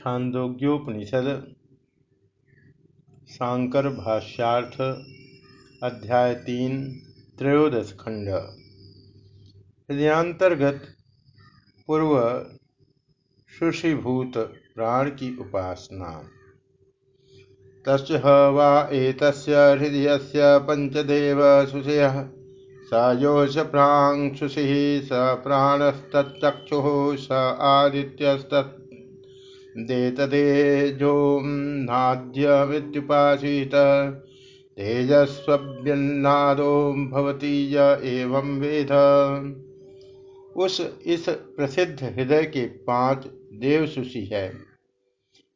छांदोग्योपनिषद शांकर भाष्यार्थ, अध्याय तीन, त्रयोदश खंड। हृदयांतर्गत पूर्व सुषीभूत प्राण की उपासना। तस् वा एतस्य हृदय पंचदेव सुषय, स योष प्रांशुषि स प्राणस्तचक्षु स आदित्यस्त देतदेजोन्नाद्यमित्युपासीत तेजस्व्यन्नादो भवती य एवं वेद। उस इस प्रसिद्ध हृदय के पाँच देव सुषि है।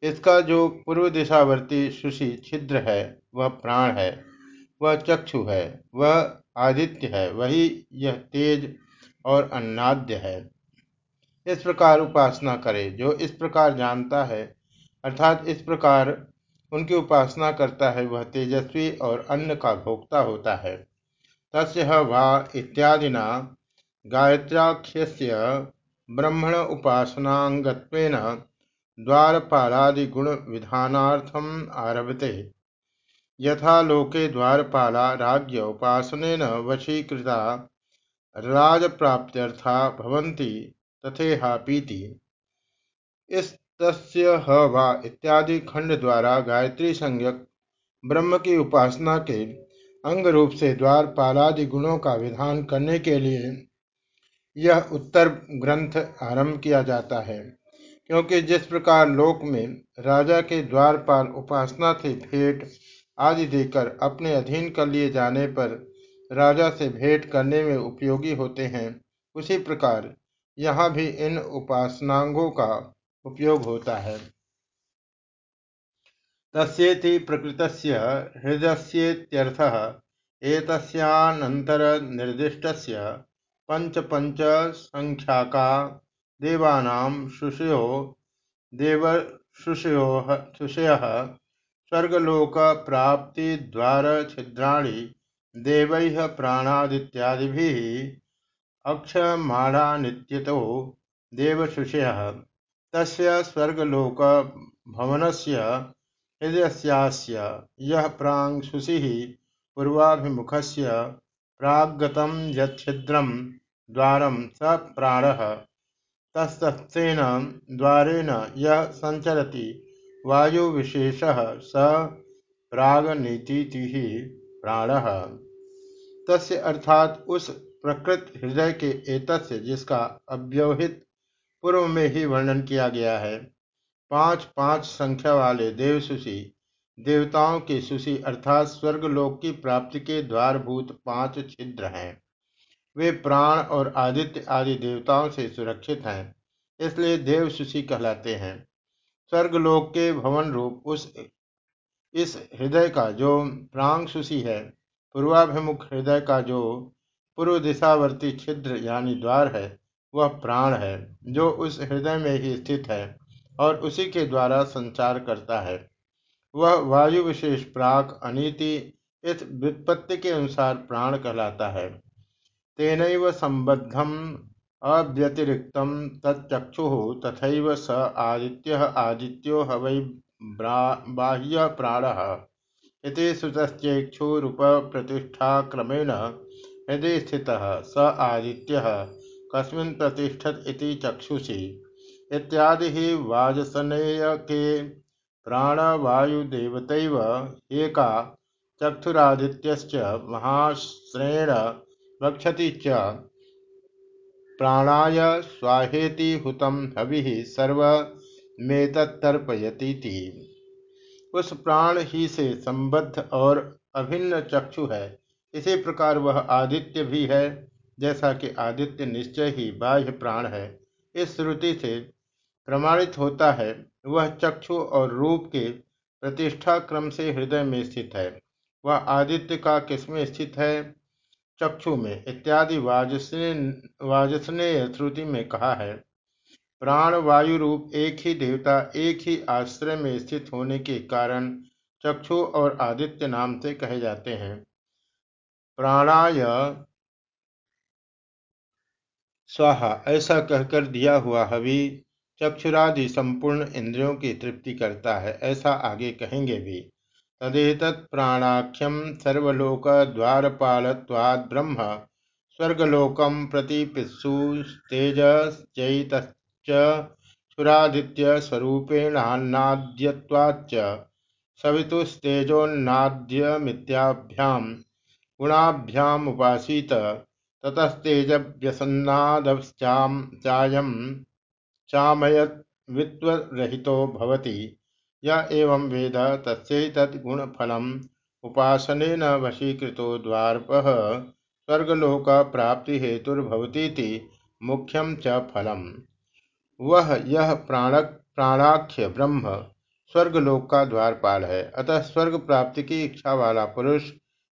इसका जो पूर्व दिशावर्ती सुषि छिद्र है, वह प्राण है, वह चक्षु है, वह आदित्य है, वही यह तेज और अन्नाद्य है। इस प्रकार उपासना करे, जो इस प्रकार जानता है, अर्थात इस प्रकार उनकी उपासना करता है, वह तेजस्वी और अन्न का भोक्ता होता है। तस्य वा इत्यादिना गायत्राख्य ब्रह्मण उपासनांगत्वेन द्वारपालादिगुण विधानार्थम आरभते। यथा लोके द्वारपाला राज्य उपासनेन वशीकृता राजप्राप्त्यर्था भवन्ति। तथेहापीति। इस तस्य ह वा इत्यादि खंड द्वारा गायत्री संज्ञक ब्रह्म की उपासना के अंग रूप से द्वार पालादि गुणों का विधान करने के लिए यह उत्तर ग्रंथ आरंभ किया जाता है, क्योंकि जिस प्रकार लोक में राजा के द्वारपाल उपासना से भेंट आदि देकर अपने अधीन कर लिए जाने पर राजा से भेंट करने में उपयोगी होते हैं, उसी प्रकार यहाँ भी इन उपासनांगों का उपयोग होता है। तस्ेति प्रकृत हृदयस्येत्यर्थः एतस्यानन्तरनिर्दिष्टस्य पंच पंच संख्याका देवानां शुषयो देवशुषयोः शुषयः स्वर्गलोकप्राप्तिद्वारछिद्राणि देवैः प्राणादित्यादिभिः अक्षमाणानित्यतो देवशुषयः। तस्य स्वर्गलोकभवनस्य हृदयस्यास्य यः प्रांशुषिः पूर्वाभिमुखस्य प्राग्गतं यच्छिद्रं द्वारं स प्राणः तस्तस्तेन द्वारेण यः सञ्चरति वायुविशेषः स प्रागनीतिः प्राणः तस्य अर्थात उस प्रकृत हृदय के एतस्य जिसका अव्यवहित पूर्व में ही वर्णन किया गया है। पाँच पाँच संख्या वाले देव सुशी देवताओं के सुशी अर्थात स्वर्गलोक की प्राप्ति के द्वारभूत पाँच छिद्र हैं। वे प्राण और आदित्य आदि देवताओं से सुरक्षित हैं, इसलिए देव सुशी कहलाते हैं। स्वर्गलोक के भवन रूप उस, इस हृदय का जो प्रांग सुशी है, पूर्वाभिमुख हृदय का जो पूर्व दिशावर्ती छिद्र यानी द्वार है, वह प्राण है, जो उस हृदय में ही स्थित है और उसी के द्वारा संचार करता है। वह वायु विशेष प्राक, अनीति, इस व्युत्पत्ति के अनुसार प्राण कहलाता है। तेन संबद्धम अव्यतिरिक्त तच्चक्षु तथा स आदित्य, आदित्यो हवै बाह्य प्राण इति प्रतिष्ठाक्रमेण हृदय स्थित स आदित्य कस्मिन् प्रतिष्ठत इति चक्षुषी। इत्यादि ही वाजसनेयके प्राणवायुदेवतैव एका चक्षुरादित्यश्च महाश्रेण वक्षति च। प्राणाय स्वाहेति हुतं हविः सर्वमेतत्तर्पयतीति। उस प्राण ही से संबद्ध और अभिन्न चक्षु है। इसी प्रकार वह आदित्य भी है, जैसा कि आदित्य निश्चय ही बाह्य प्राण है। इस श्रुति से प्रमाणित होता है, वह चक्षु और रूप के प्रतिष्ठा क्रम से हृदय में स्थित है। वह आदित्य का किसमें स्थित है? चक्षु में, इत्यादि वाजस्नेय श्रुति में कहा है। प्राण वायु रूप एक ही देवता, एक ही आश्रय में स्थित होने के कारण चक्षु और आदित्य नाम से कहे जाते हैं। प्राणाय स्वाहा। ऐसा कहकर दिया हुआ हवि चक्षुरादि संपूर्ण इंद्रियों की तृप्ति करता है। ऐसा आगे कहेंगे भी, तदेतत् प्राणाख्यम सर्वलोक द्वारपालत्वाद ब्रह्म स्वर्गलोकम प्रति पिस्सुस्तेजश्चैतश्चुरादित्य स्वरूपेणान्नाद्यवाच्च सवितुस्तेजोन्नाद्यमित्याभ्याम। गुणाभ्यामुपासीत ततस्तेजव्यसन्नादश्चायम चामयत वित्वरहितो भवति। य एवं वेद तस्यैतद्गुणफलम् उपासनेन वशीकृतो द्वारपः स्वर्गलोक प्राप्ति हेतुर्भवतीति मुख्यम च फलम। वह यह प्राणक, प्राणाख्य ब्रह्म स्वर्गलोक का द्वारपाल है अतः स्वर्ग प्राप्ति की इच्छा वाला पुरुष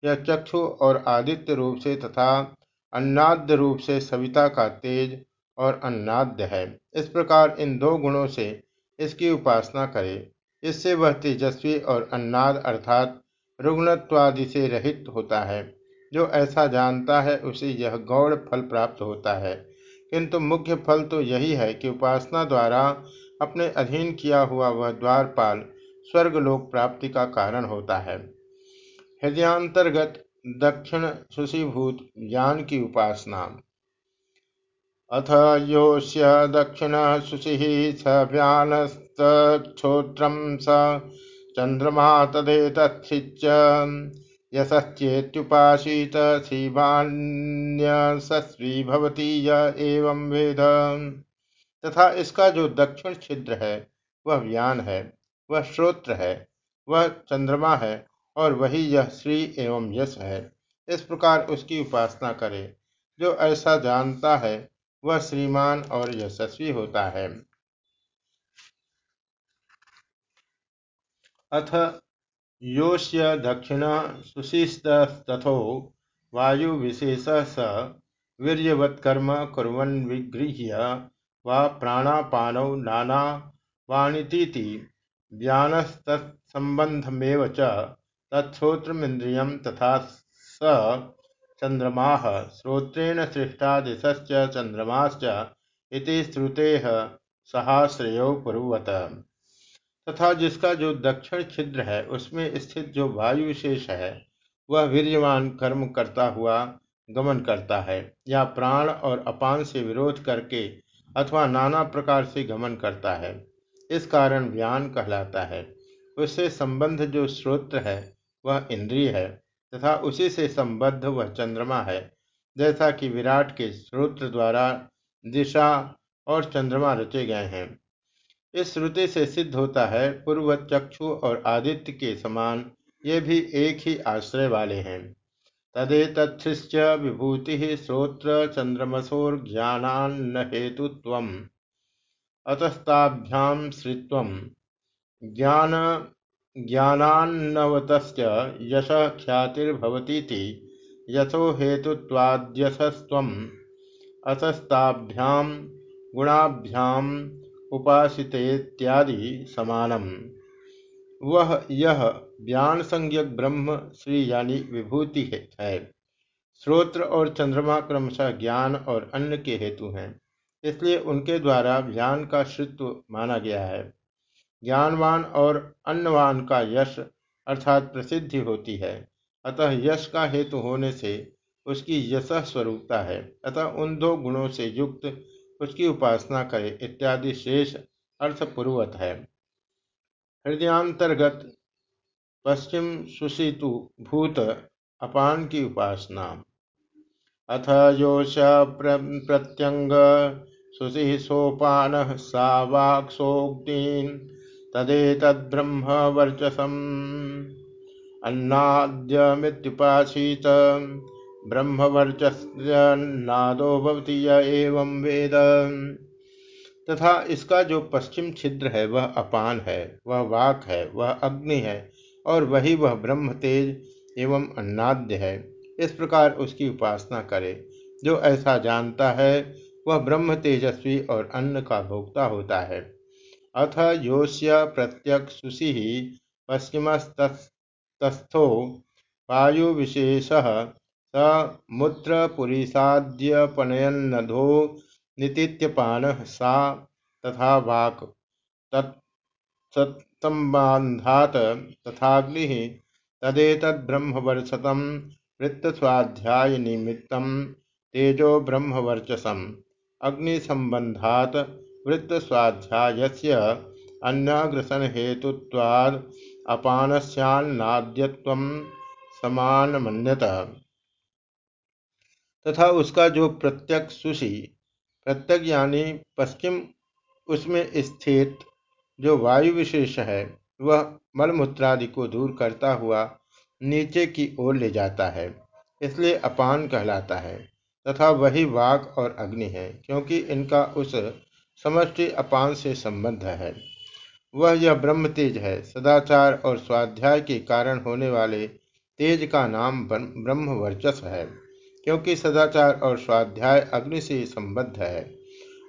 यह चक्षु और आदित्य रूप से तथा अन्नाद्य रूप से सविता का तेज और अन्नाद्य है। इस प्रकार इन दो गुणों से इसकी उपासना करे। इससे वह तेजस्वी और अन्नाद अर्थात रुग्णत्वादि से रहित होता है। जो ऐसा जानता है, उसे यह गौड़ फल प्राप्त होता है। किंतु मुख्य फल तो यही है कि उपासना द्वारा अपने अधीन किया हुआ वह द्वारपाल स्वर्गलोक प्राप्ति का कारण होता है। हृदयांतर्गत दक्षिण सुशीभूत ज्ञान की उपासना। अथ योऽस्य दक्षिण शुचिः स व्यानस्तच्छोत्रं स चन्द्रमा तदेतच्छिच्च। यशश्चेत्युपासीत श्रीमान्यसस्वी भवती एवं वेद। तथा इसका जो दक्षिण छिद्र है, वह व्यान है, वह श्रोत्र है, वह चंद्रमा है और वही यह श्री एवं यश है। इस प्रकार उसकी उपासना करे। जो ऐसा जानता है, वह श्रीमान और यशस्वी होता है। अथ योश्य दक्षिण सुशिस्तथो वायु विशेष स वीर्यवत्कर्म कुरन विगृह्य वा प्राणापानौ नाना वाणीति व्यानस्तत्संबंधमेव च तत्श्रोत्रमिंद्रियम तथा स चंद्रमा श्रोत्रेण सृष्टा दिशश्च चंद्रमाश्च इति श्रुते तथा जिसका जो दक्षिण छिद्र है, उसमें स्थित जो वायु विशेष है, वह वीर्यवान कर्म करता हुआ गमन करता है, या प्राण और अपान से विरोध करके अथवा नाना प्रकार से गमन करता है। इस कारण व्यान कहलाता है। उससे संबंध जो श्रोत्र है वह इंद्रिय है तथा उसी से संबद्ध वह चंद्रमा है। जैसा कि विराट के श्रोत्र द्वारा दिशा और चंद्रमा रचे गए हैं। इस श्रुति से सिद्ध होता है, पूर्व चक्षु और आदित्य के समान ये भी एक ही आश्रय वाले हैं। तदेतच्छिश्च विभूति श्रोत्र चंद्रमसोर्ज्ञानान्न हेतुत्व अतस्ताभ्याम श्रित्व ज्ञान ज्ञानान्नवतश्च यश ख्यातिर्भवतीति यशो हेतुत्वाद्यशस्त्वम् अतस्ताभ्याम गुणाभ्याम उपासितेत्यादि समानम। वह यह ज्ञान संज्ञक ब्रह्म श्री यानी विभूति है श्रोत्र और चंद्रमा क्रमशः ज्ञान और अन्न के हेतु हैं। इसलिए उनके द्वारा ज्ञान का श्रित्व माना गया है। ज्ञानवान और अन्नवान का यश अर्थात प्रसिद्धि होती है। अतः यश का हेतु होने से उसकी यश स्वरूपता है। अतः उन दो गुणों से युक्त उसकी उपासना करे इत्यादि शेष अर्थपूर्वत है। हृदयांतर्गत पश्चिम सुशीतु भूत अपान की उपासना। अथ योश प्रत्यंग सुशि सोपान सा वाक्सोग्नि तदेतद्ब्रह्म वर्चसम्। अन्नाद्यमित्युपासीत ब्रह्मवर्चस्नादो भवती एवं वेद। तथा इसका जो पश्चिम छिद्र है, वह अपान है, वह वाक है, वह अग्नि है, और वही वह ब्रह्म तेज एवं अन्नाद्य है। इस प्रकार उसकी उपासना करे। जो ऐसा जानता है, वह ब्रह्म तेजस्वी और अन्न का भोक्ता होता है। अथ योस्य प्रत्यक्षुषि पश्चिमस्तस्थो वायुविशेष स मूत्रपुरीसाद्यपनयन्नधो नितीत्यपान सा तथा वाक् तत्सत्तम्बान्धात् तथाग्निः तदेतद्ब्रह्मवर्चसं वृत्तस्वाध्यायनिमित्तं तेजो ब्रह्मवर्चसम् अग्निसम्बन्धात् वृत्तस्वाध्यायस्य अन्याग्रसनहेतुत्वाद् अपानस्यान्नाद्यत्वं समानमन्यत। तथा उसका जो प्रत्यक सुषि प्रत्यक यानी पश्चिम उसमें स्थित जो वायु विशेष है, वह मलमूत्रादि को दूर करता हुआ नीचे की ओर ले जाता है, इसलिए अपान कहलाता है। तथा वही वाक और अग्नि है, क्योंकि इनका उस समष्टि अपान से संबद्ध है। वह यह ब्रह्म तेज है। सदाचार और स्वाध्याय के कारण होने वाले तेज का नाम ब्रह्म वर्चस है, क्योंकि सदाचार और स्वाध्याय अग्नि से संबद्ध है।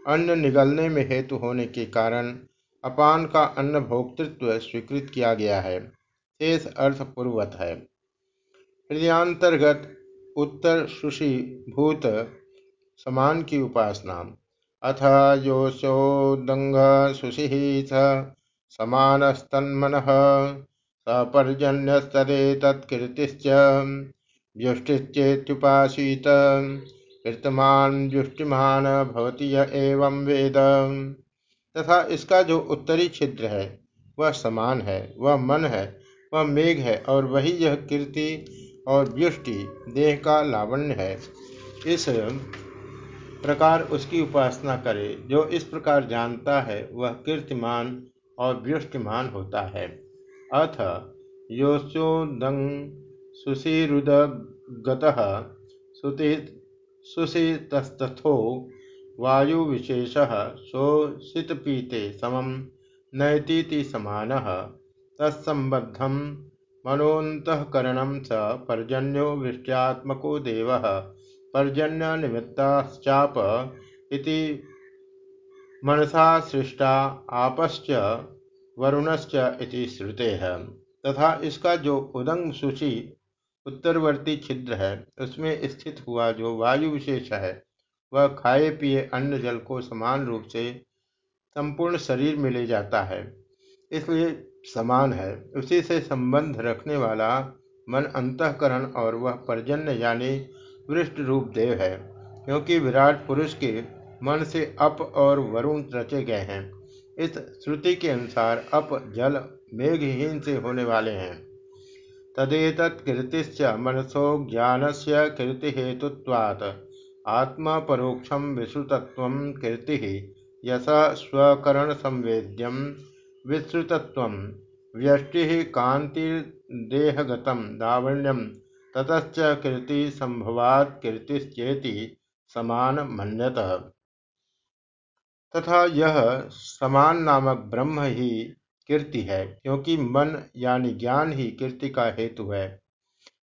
अन्न निगलने में हेतु होने के कारण अपान का अन्न भोक्तृत्व स्वीकृत किया गया है। शेष अर्थ पूर्वत है। हृदयांतर्गत उत्तर सुषि भूत, समान की उपासना। अथ योशोदंग सुषि समानस्तन्मन सपर्जन्यस्तदेतत्कीर्तिश्च व्युष्टिश्चेत्युपासीत। कीर्तमान व्युष्टिमान भवती एवं वेद। तथा इसका जो उत्तरी छिद्र है, वह समान है, वह मन है, वह मेघ है और वही यह कीर्ति और व्युष्टि, देह का लावण्य है। इस प्रकार उसकी उपासना करे, जो इस प्रकार जानता है, वह कीर्तिमान और व्युष्टिमान होता है। अथ योशोदंग सुशीरुदगतः सुषितस्तथो वायुविशेषः शोषितपीते समं नयतीति समानः, तत्सम्बद्धं मनोऽन्तःकरणं च पर्जन्यो वृष्ट्यात्मको देवः। पर्जन्यनिमित्ताश्चाप इति मनसा सृष्टा आपश्च वरुणश्च इति श्रुतेः। तथा इसका जो उदंग सूची उत्तरवर्ती छिद्र है, उसमें स्थित हुआ जो वायु विशेष है, वह खाए पिए अन्न जल को समान रूप से संपूर्ण शरीर में ले जाता है, इसलिए समान है। उसी से संबंध रखने वाला मन अंतकरण और वह पर्जन्य यानी वृष्ट रूप देव है, क्योंकि विराट पुरुष के मन से अप और वरुण रचे गए हैं। इस श्रुति के अनुसार अप जल मेघहीन से होने वाले हैं। तदेतत्कीर्तिश्च मनसो ज्ञान से ज्ञानस्य कीर्तिहेतुत्वात्। आत्मपरोक्षं विश्रुतत्वं कीर्तिः यश स्वकरणसंवेद्यं विश्रुतत्वं। व्यष्टिः कान्तिर्देहगतं लावण्यं ततश्च संभवात कीर्तिश्चेति समान मन्यत। तथा यह समान नामक ब्रह्म ही कीर्ति है, क्योंकि मन यानी ज्ञान ही कीर्ति का हेतु है।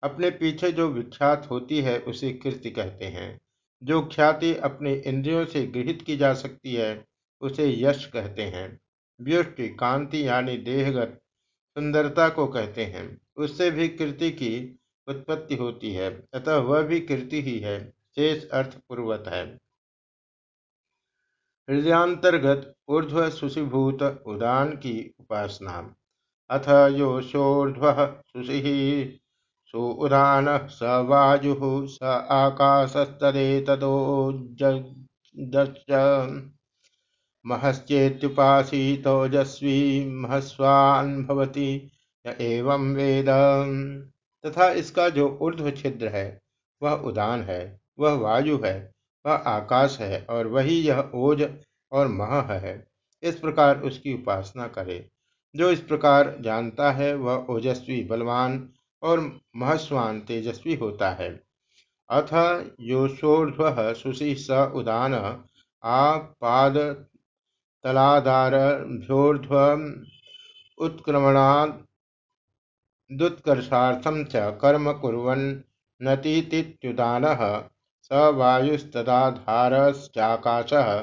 अपने पीछे जो विख्यात होती है, उसे कीर्ति कहते हैं। जो ख्याति अपने इंद्रियों से गृहित की जा सकती है, उसे यश कहते हैं। व्युष्टि, कांति यानी देहगत, सुंदरता को कहते हैं। उससे भी कीर्ति की उत्पत्ति होती है, अतः वह भी कीर्ति ही है, शेष अर्थ पूर्वत है। हृदयांतर्गत ऊर्ध्व सुषिभूत उदान की उपासना। अथ योषोर्ध्व सुषि, सु उदान स वायु, स आकाशस्तदेतदोजश्च महश्चेत्युपासीतोजस्वी महस्वान् भवति एवं वेद। तथा इसका जो ऊर्ध्व छिद्र है, वह उदान है, वह वायु है, वह आकाश है और वही यह ओज और मह है। इस प्रकार उसकी उपासना करे। जो इस प्रकार जानता है, वह ओजस्वी, बलवान और महस्वान, तेजस्वी होता है। अथ योषोर्ध्व सुशी स उदान आपाद तलादारभ्योर्ध्व उत्क्रमणात् दुत्कर्षार्थम च कर्म कुर्वन् नतीत्युदानः स वायुस्तदाधारश्चाकाशः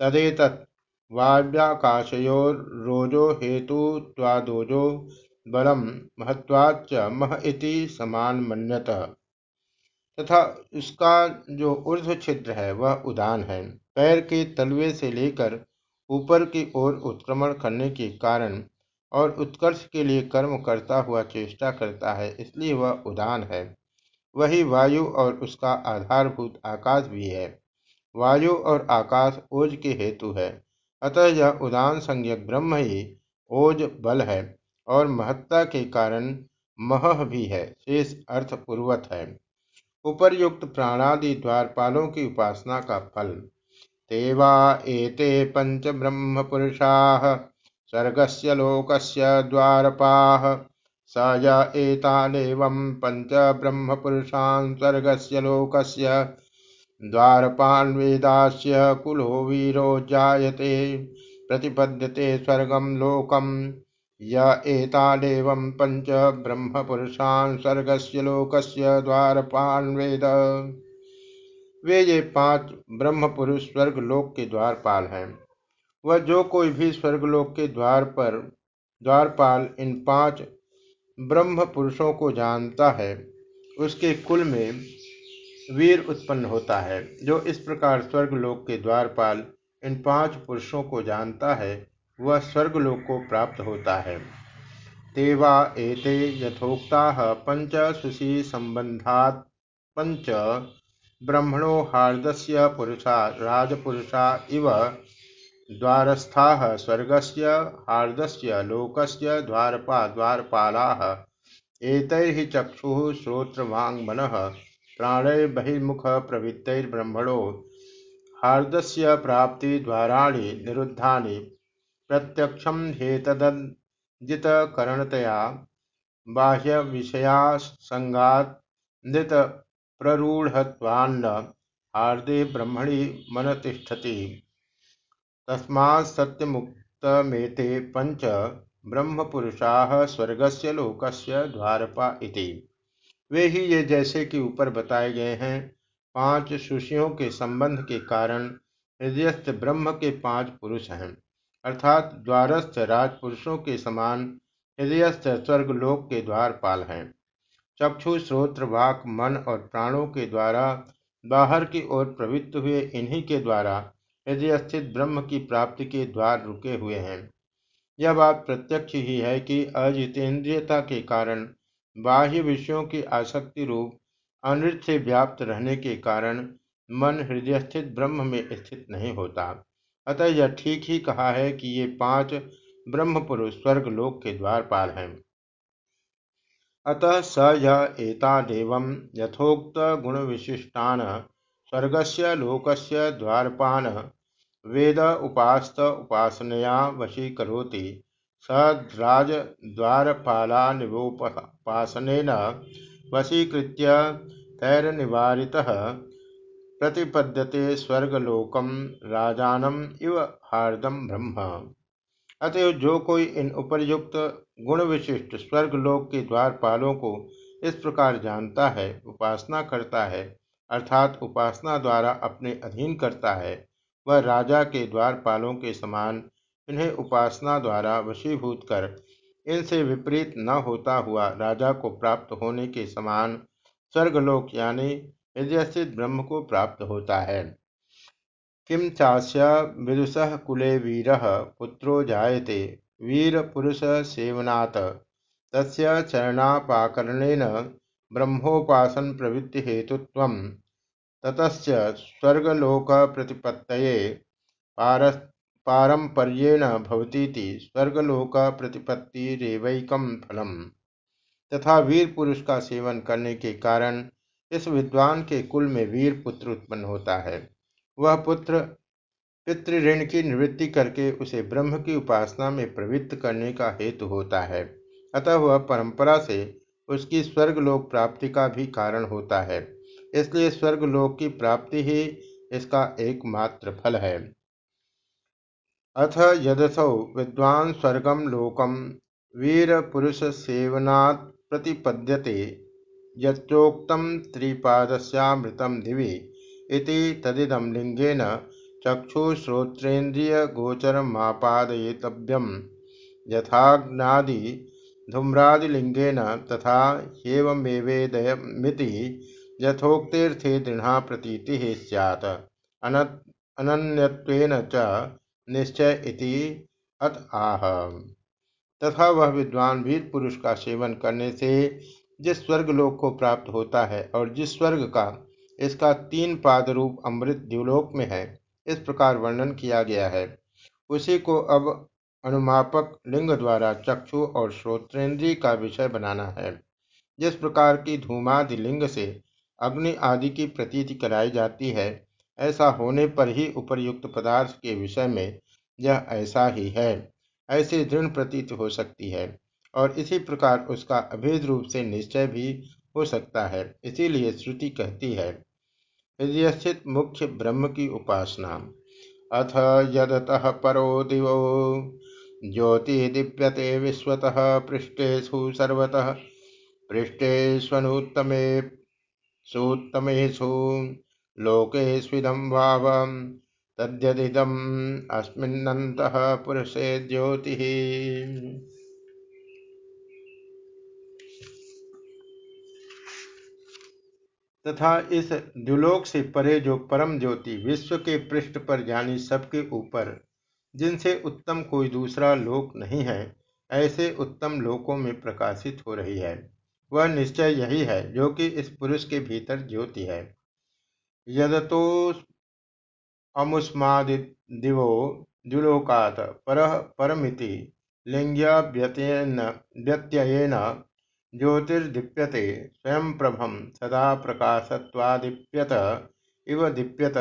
तदेतत् वाव्याकाशयोरोजो हेतुत्वादोजो बलम महत्वाच्च मह इति समान मन्यत तथा उसका जो ऊर्ध्व छिद्र है, वह उदान है। पैर के तलवे से लेकर ऊपर की ओर उत्क्रमण करने के कारण और उत्कर्ष के लिए कर्म करता हुआ चेष्टा करता है, इसलिए वह उदान है। वही वायु और उसका आधारभूत आकाश भी है। वायु और आकाश ओज के हेतु है। अतः यह उदान संज्ञक ब्रह्म ही ओज बल है और महत्ता के कारण मह भी है, शेष अर्थ पूर्वत है। उपर्युक्त प्राणादि द्वारपालों की उपासना का फल। तेवा एते पंच ब्रह्म पुरुषा। स्वर्गस्य लोकस्य द्वारपाः। स य पंच ब्रह्म पुरुषान् स्वर्गस्य लोकस्य द्वारपान् वेदास्य कुलो वीरो जायते। प्रतिपद्यते स्वर्गं लोकम् य पंच ब्रह्म पुरुषान् स्वर्गस्य लोकस्य द्वारपान् वेद वे ये पाँच ब्रह्म पुरुष स्वर्गलोक के द्वारपाल हैं। वह जो कोई भी स्वर्गलोक के द्वार पर, द्वारपाल इन पाँच ब्रह्म पुरुषों को जानता है, उसके कुल में वीर उत्पन्न होता है, जो इस प्रकार स्वर्गलोक के द्वारपाल इन पाँच पुरुषों को जानता है, वह स्वर्गलोक को प्राप्त होता है। तेवा एते यथोक्ता पंच सुशी संबंधात पंच ब्रह्मणो हार्दस्य पुरुषा, राजपुरुषा इव द्वारस्थाः, स्वर्गस्य, हार्दस्य, लोकस्य, द्वारपा, द्वारपालाः, एतैः चक्षुः, श्रोत्रवाङ्मनः प्राणैर्बहिर्मुखः प्रवृत्तैर्ब्रह्मणो, हार्दस्य प्राप्तिद्वाराणि निरुद्धानि, प्रत्यक्षं ह्येतदजितकरणतया बाह्यविषयासङ्गात् नृत प्ररूढ़त्वान्न, हार्दे ब्रह्मणि मन तिष्ठति तस्मात् सत्यमुक्तमेते पंच ब्रह्मपुरुषाः स्वर्गस्य लोकस्य द्वारपा इति। वे ही ये जैसे कि ऊपर बताए गए हैं, पाँच सुशियों के संबंध के कारण हृदयस्थ ब्रह्म के पाँच पुरुष हैं। अर्थात द्वारस्थ राजपुरुषों के समान हृदयस्थ स्वर्गलोक के द्वारपाल हैं। चक्षु, श्रोत्र, वाक, मन और प्राणों के द्वारा बाहर की ओर प्रवृत्त हुए इन्हीं के द्वारा हृदय स्थित ब्रह्म की प्राप्ति के द्वार रुके हुए हैं, यह बात प्रत्यक्ष ही है कि अजितेंद्रियता के कारण, बाह्य विषयों की आसक्ति रूप अनृत से व्याप्त रहने के कारण, मन हृदय स्थित ब्रह्म में स्थित नहीं होता। अतः यह ठीक ही कहा है कि ये पाँच ब्रह्म पुरुष स्वर्ग लोक के द्वारपाल हैं। अतः स य गुण यथोक्तगुणविशिष्टान् स्वर्गस्य, लोकस्य द्वारपान् वेद उपास्त उपासनया वशीकरोति। स राजद्वारपालानिवोपासनेन वशीकृत्य तैरनिवारितः प्रतिपद्यते स्वर्गलोकम राजानम इव हार्दम ब्रह्म। अतएव जो कोई इन उपर्युक्त गुण विशिष्ट स्वर्गलोक के द्वारपालों को इस प्रकार जानता है, उपासना करता है अर्थात उपासना द्वारा अपने अधीन करता है, वह राजा के द्वारपालों के समान इन्हें उपासना द्वारा वशीभूत कर, इनसे विपरीत न होता हुआ राजा को प्राप्त होने के समान स्वर्गलोक यानी हृदय ब्रह्म को प्राप्त होता है। किं चास्य विदुषः कुले वीरः पुत्रो जायते वीरपुरुषसेवनात् तस्य चरणापाकरणेन ब्रह्मोपासनप्रवृत्तिहेतुत्वं ततस्य स्वर्गलोकप्रतिपत्तये पारम्पर्येण भवतीति स्वर्गलोकप्रतिपत्तिरेवैकं फलम। तथा वीर पुरुष का सेवन करने के कारण इस विद्वान के कुल में वीर पुत्र उत्पन्न होता है। वह पुत्र पितृऋण की निवृत्ति करके उसे ब्रह्म की उपासना में प्रवृत्त करने का हेतु होता है। अतः वह परंपरा से उसकी स्वर्गलोक प्राप्ति का भी कारण होता है। इसलिए स्वर्गलोक की प्राप्ति ही इसका एकमात्र फल है। अथ यदसौ विद्वान स्वर्गम लोकम, वीर पुरुष सेवनात् प्रतिपद्यते यच्चोक्तम त्रिपादस्यामृतम दिवि, इति तदिदं लिंगेन चक्षुश्रोत्रेन्द्रियगोचरमापादयितव्यं यथाग्नादि धूम्रादिलिंगेन तथा ह्येवमेवेदयमिति यथोक्तेऽर्थे दृढ़ा प्रतीतिः स्यात्। अनन्यत्वेन च निश्चय इति अत आह। तथा वह विद्वान वीर पुरुष का सेवन करने से जिस स्वर्ग लोक को प्राप्त होता है और जिस स्वर्ग का, इसका तीन पाद रूप अमृत द्युलोक में है, इस प्रकार वर्णन किया गया है। उसी को अब अनुमापक लिंग द्वारा चक्षु और श्रोत्रेंद्रीय का विषय बनाना है। जिस प्रकार की धूमादि लिंग से अग्नि आदि की प्रतीति कराई जाती है। ऐसा होने पर ही उपर्युक्त पदार्थ के विषय में यह ऐसा ही है। ऐसी दृढ़ प्रतीत हो सकती है और इसी प्रकार उसका अभेद रूप से निश्चय भी हो सकता है। इसीलिए श्रुति कहती है हृदय मुख्य ब्रह्म की उपासना। अथ यदतः परो दिवो। ज्योति दीप्यते विश्वतः पृष्ठेशु सर्वतः। पृष्ठेष्वनुत्तमे सुत्तमेषु लोकेष्विदं भावम् तद्यदिदम् अस्मिन्नन्तः पुरुषे ज्योतिः। तथा इस द्युलोक से परे जो परम ज्योति विश्व के पृष्ठ पर यानी सबके ऊपर, जिनसे उत्तम कोई दूसरा लोक नहीं है, ऐसे उत्तम लोकों में प्रकाशित हो रही है। वह निश्चय यही है जो कि इस पुरुष के भीतर ज्योति है। यदतो अमुष्मादिवो द्युलोकात् पर परमिति लिङ्ग्यव्यत्ययेन ज्योतिर्दीप्यते स्वयंप्रभं सदा प्रकाशत्वादीप्यत इव दीप्यत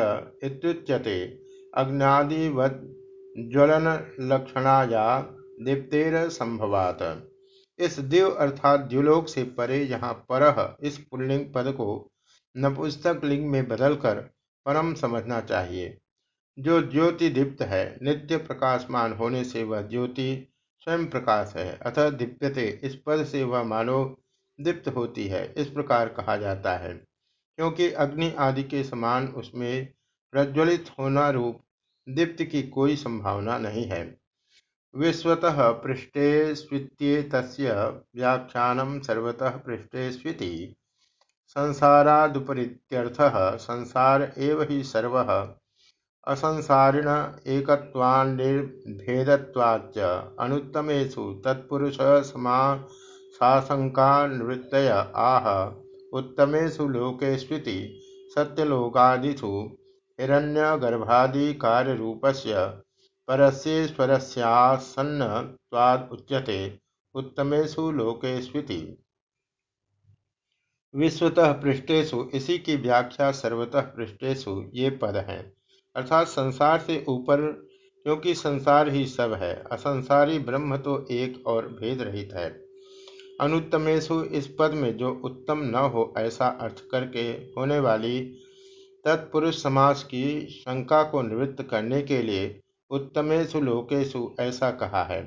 इत्युच्यते। अग्नादिवज्ज्वलनलक्षणाया दीप्तेरसंभवात् इस दिव अर्थात द्युलोक से परे यहाँ परह इस पुल्लिंग पद को नपुस्तक लिंग में बदलकर परम समझना चाहिए। जो ज्योति दीप्त है, नित्य प्रकाशमान होने से वह ज्योति स्वयं प्रकाश है, अतः दीप्यते इस पद से वह मानव दीप्त होती है, इस प्रकार कहा जाता है। क्योंकि अग्नि आदि के समान उसमें प्रज्वलित होना रूप दीप्त की कोई संभावना नहीं है। विश्वतः पृष्ठे स्वित्येत व्याख्यान सर्वतः पृष्ठे स्विति संसारादुपरीत्यर्थः संसार एव हि सर्वः। असंसारिण एकत्वान्निर्भेदत्वाच्च अनुत्तमेषु तत्पुरुषसमासाशङ्कानिवृत्तय आह। उत्तमेषु लोकेष्विति सत्यलोकादिषु हिरण्यगर्भादिकार्यरूपस्य परस्येश्वरस्यासन्नत्वादुच्यते उत्तमेषु लोकेष्विति। विश्वतः पृष्ठेशु इसी की व्याख्या सर्वतः पृष्ठेशु ये पद हैं। अर्थात संसार से ऊपर, क्योंकि संसार ही सब है, असंसारी ब्रह्म तो एक और भेद रहित है। अनुत्तमेशु इस पद में जो उत्तम न हो, ऐसा अर्थ करके होने वाली तत्पुरुष समाज की शंका को निवृत्त करने के लिए उत्तमेशु लोकेशु ऐसा कहा है।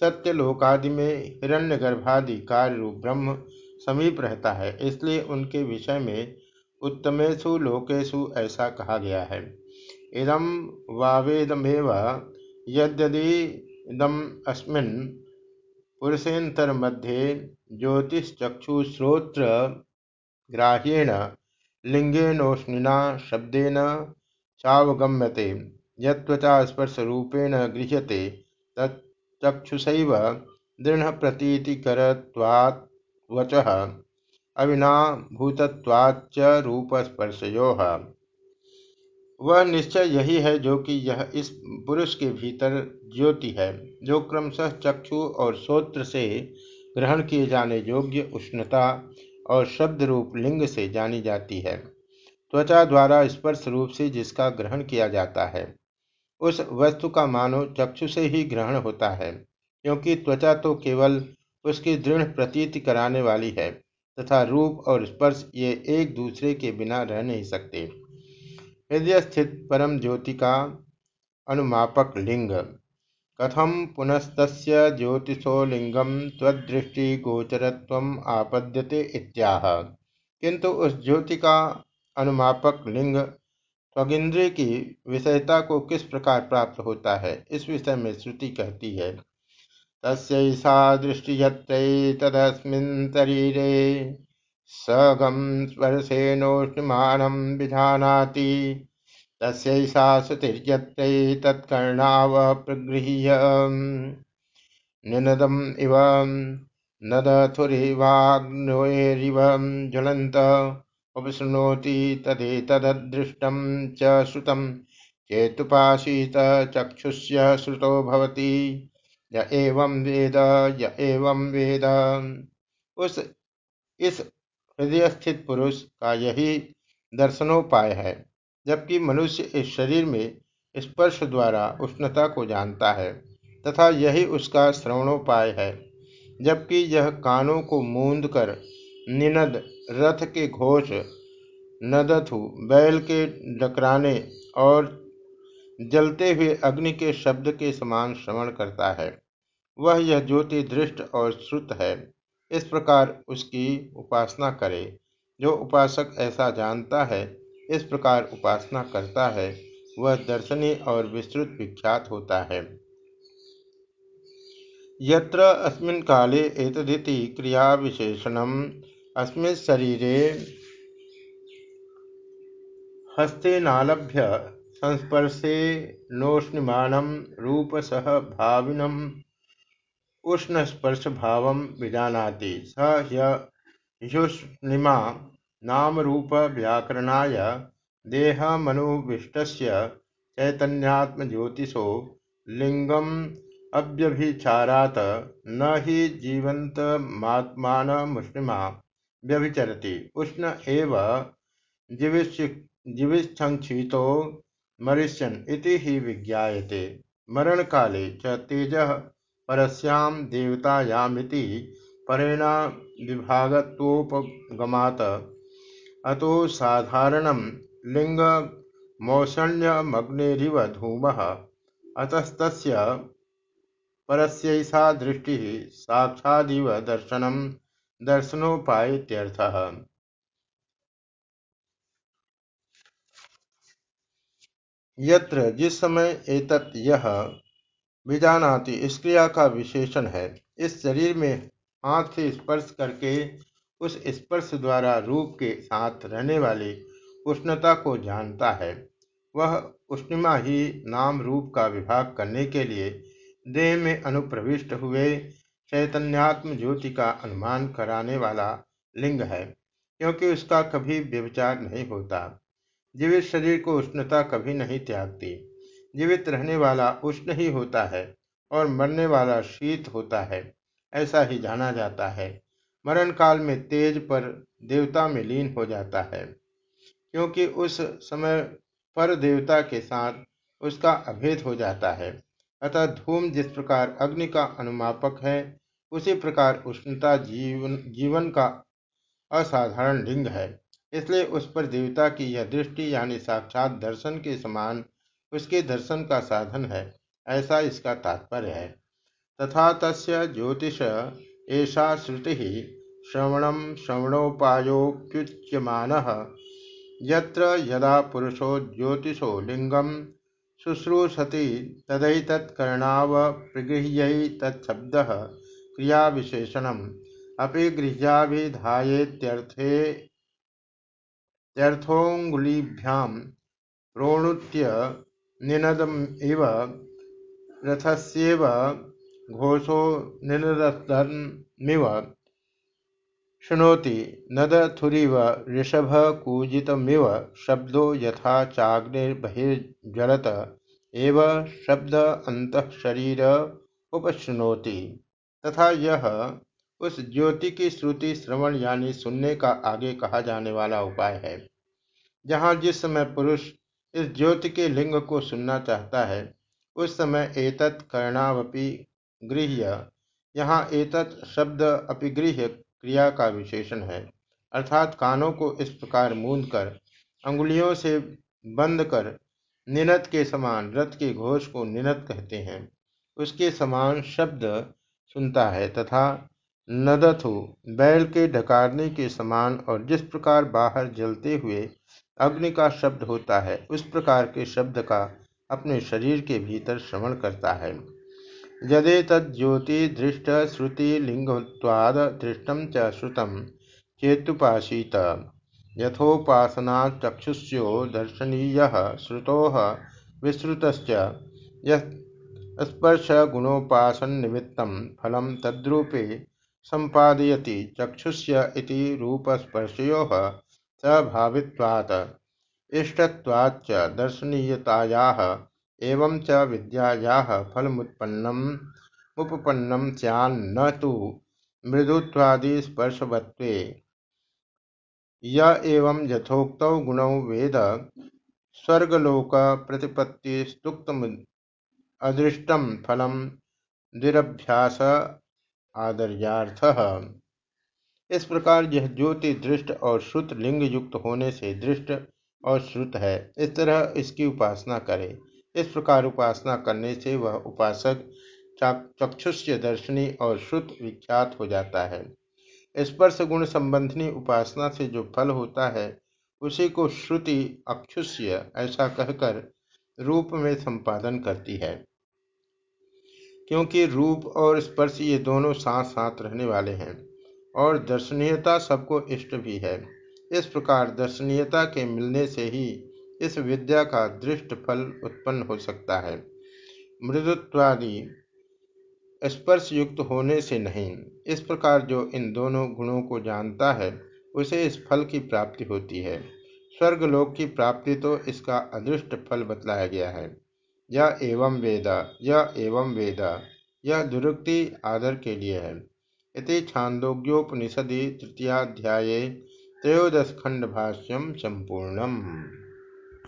सत्य लोकादि में हिरण्य गर्भादि कार्य रूप ब्रह्म समीप रहता है, इसलिए उनके विषय में उत्तमेशु लोकेशु ऐसा कहा गया है। इदम वावेदमेव यद्यदिदम अस्मिन् पुरुषेन्तरमध्ये ज्योतिश्चक्षुश्रोत्र ग्राह्येण, लिंगेनोष्णिना शब्देन चावगम्यते। यत्त्वचा स्पर्शरूपेण गृह्यते तच्चक्षुषैव दृढप्रतीतिकरत्वात् वचः, अविनाभूतत्वाच्च रूपस्पर्शयोः। वह निश्चय यही है जो कि यह इस पुरुष के भीतर ज्योति है, जो क्रमशः चक्षु और श्रोत्र से ग्रहण किए जाने योग्य उष्णता और शब्द रूप लिंग से जानी जाती है। त्वचा द्वारा स्पर्श रूप से जिसका ग्रहण किया जाता है। उस वस्तु का मानो चक्षु से ही ग्रहण होता है, क्योंकि त्वचा तो केवल उसकी दृढ़ प्रतीति कराने वाली है, तथा रूप और स्पर्श ये एक दूसरे के बिना रह नहीं सकते। हृदय स्थित परम ज्योति का अनुमापक लिंग। कथम पुनस्त ज्योतिषो लिंगम गोचरत्व आपद्यते इत्याह। किंतु उस ज्योति का अनुमापक लिंग स्वगिंद्रिय की विषयता को किस प्रकार प्राप्त होता है, इस विषय में श्रुति कहती है। तस्सा दृष्टि तदस्मिन् शरीरे सगम स्पर्शेनोष्णमानं विधानाति। तस्यैषा श्रुतिर्यत्रै तत्कर्णावप्रगृह्य निनदम् इव नदथुरिवाग्नोरिव ज्वलन्त। उपशृणोति तदेतददृष्टं च श्रुतं चक्षुष्य श्रुतो भवति। य एवं वेद, य एवं वेद। उस, इस हृदय स्थित पुरुष का यही दर्शनोपाय है, जबकि मनुष्य इस शरीर में स्पर्श द्वारा उष्णता को जानता है, तथा यही उसका श्रवणोपाय है, जबकि यह कानों को मूंद कर निनद रथ के घोष नदथु बैल के डकराने और जलते हुए अग्नि के शब्द के समान श्रवण करता है। वह यह ज्योति दृष्ट और श्रुत है। इस प्रकार उसकी उपासना करे। जो उपासक ऐसा जानता है, इस प्रकार उपासना करता है। वह दर्शनी और विस्तृत विख्यात होता है। यत्र अस्मिन् काले एतदिति क्रियाविशेषणम् अस्मिन् शरीरे हस्तेनालभ्य संस्पर्शेनोष्णिमानं रूपसह भाविनम् उष्णस्पर्शभावं विजानाति। स ह्युष्णिमा नामरूपव्याकरणाय देहमनुविष्टस्य चैतन्यात्मज्योतिषो लिङ्गम् अव्यभिचारात न ही जीवन्तमात्मानमुष्णिमा व्यभिचरति उष्ण एव जीविच्छंक्षितो मरिष्यन् इति हि विज्ञायते। मरणकाले च तेजः परस्यां देवतायामिति परेण विभागत्वोपगमात्। अतो साधारणं लिङ्गमौषण्यमग्नेरिव धूमः। अतस्तस्य परस्यैषा दृष्टि साक्षादिव दर्शनम दर्शनोपायत्यर्थः। यत्र जिस समय एतत् यह विजानाति, इस क्रिया का विशेषण है, इस शरीर में हाथ से स्पर्श करके, उस स्पर्श द्वारा रूप के साथ रहने वाली उष्णता को जानता है। वह उष्णिमा ही नाम रूप का विभाग करने के लिए देह में अनुप्रविष्ट हुए चैतन्यात्म ज्योति का अनुमान कराने वाला लिंग है, क्योंकि उसका कभी व्यविचार नहीं होता। जीवित शरीर को उष्णता कभी नहीं त्यागती। जीवित रहने वाला उष्ण ही होता है और मरने वाला शीत होता है, ऐसा ही जाना जाता है। मरण काल में तेज पर देवता में लीन हो जाता है, क्योंकि उस समय पर देवता के साथ उसका अभेद हो जाता है। अतः धूम जिस प्रकार अग्नि का अनुमापक है उसी प्रकार उष्णता जीवन जीवन का असाधारण लिंग है। इसलिए उस पर देवता की यह दृष्टि यानी साक्षात दर्शन के समान उसके दर्शन का साधन है, ऐसा इसका तात्पर्य है। तथा तस्य ज्योतिष ऐसा श्रुति श्रवण श्रवणोपायोप्युच्यमान यत्र यदा पुरुषो ज्योतिषो लिंगम शुश्रूषति तदैतत्कर्णावप्रगृह्यैतच्छब्दः क्रियाविशेषणम् अपि गृह्याभिधायेत्यर्थोऽङ्गुलीभ्यां प्रोणुत्य निनदमिव रथस्येव घोषो निनदतन्मिव शृणोति नदथुरिव ऋषभकूजितमिव शब्दो यथा चाग्निर्बहिर्ज्वलत एव शब्द शरीर उपशृणोति। तथा यह उस ज्योति की श्रुति श्रवण यानी सुनने का आगे कहा जाने वाला उपाय है। जहाँ जिस समय पुरुष इस ज्योति के लिंग को सुनना चाहता है, उस समय एतत् कर्णावपि गृह्य। यहाँ एतत् शब्द अपिगृह्य क्रिया का विशेषण है। अर्थात कानों को इस प्रकार मूंद कर, अंगुलियों से बंद कर, निनत के समान रथ के घोष को निनत कहते हैं। उसके समान शब्द सुनता है तथा नदथु बैल के ढकारने के समान और जिस प्रकार बाहर जलते हुए अग्नि का शब्द होता है, उस प्रकार के शब्द का अपने शरीर के भीतर श्रवण करता है। यदेतज्ज्योतिदृष्टश्रुतिलिङ्गत्वाद् दृष्टं च श्रुतं चेत्तुपासीत। यथोपासना चक्षुष्यो दर्शनीय, श्रुतो विश्रुत स्पर्श गुणोपासन निमित्त फलम तद्रूपे संपादयति चक्षुष्य इति रूपस्पर्शयोः स्वभावित्वात् इष्टत्वाच्च दर्शनीयतायाः एवं च विद्यायाः फलमुत्पन्नम्, उपपन्नम स्यान्न तो मृदुत्वादि स्पर्शवत्वे य एवं यथोक्त गुणौ वेद स्वर्गलोक प्रतिपत्तिस्तुक्तमदृष्ट फलम निरभ्यास आदर्याथ इस प्रकार यह ज्योति दृष्ट और श्रुत लिंग युक्त होने से दृष्ट और श्रुत है। इस तरह इसकी उपासना करे। इस प्रकार उपासना करने से वह उपासक चक्षुष्य दर्शनी और श्रुत विख्यात हो जाता है। स्पर्श गुण संबंधनी उपासना से जो फल होता है, उसी को श्रुति अक्षुष्य ऐसा कहकर रूप में संपादन करती है। क्योंकि रूप और स्पर्श ये दोनों साथ साथ रहने वाले हैं, और दर्शनीयता सबको इष्ट भी है। इस प्रकार दर्शनीयता के मिलने से ही इस विद्या का दृष्ट फल उत्पन्न हो सकता है। मृदुत्वादि स्पर्श युक्त होने से नहीं। इस प्रकार जो इन दोनों गुणों को जानता है, उसे इस फल की प्राप्ति होती है। स्वर्गलोक की प्राप्ति तो इसका अदृष्ट फल बतलाया गया है। यह एवं वेद यह एवं वेद यह दुरुक्ति आदर के लिए है। इति छांदोग्योपनिषदि तृतीयाध्याय त्रयोदश खंड भाष्यम संपूर्णम।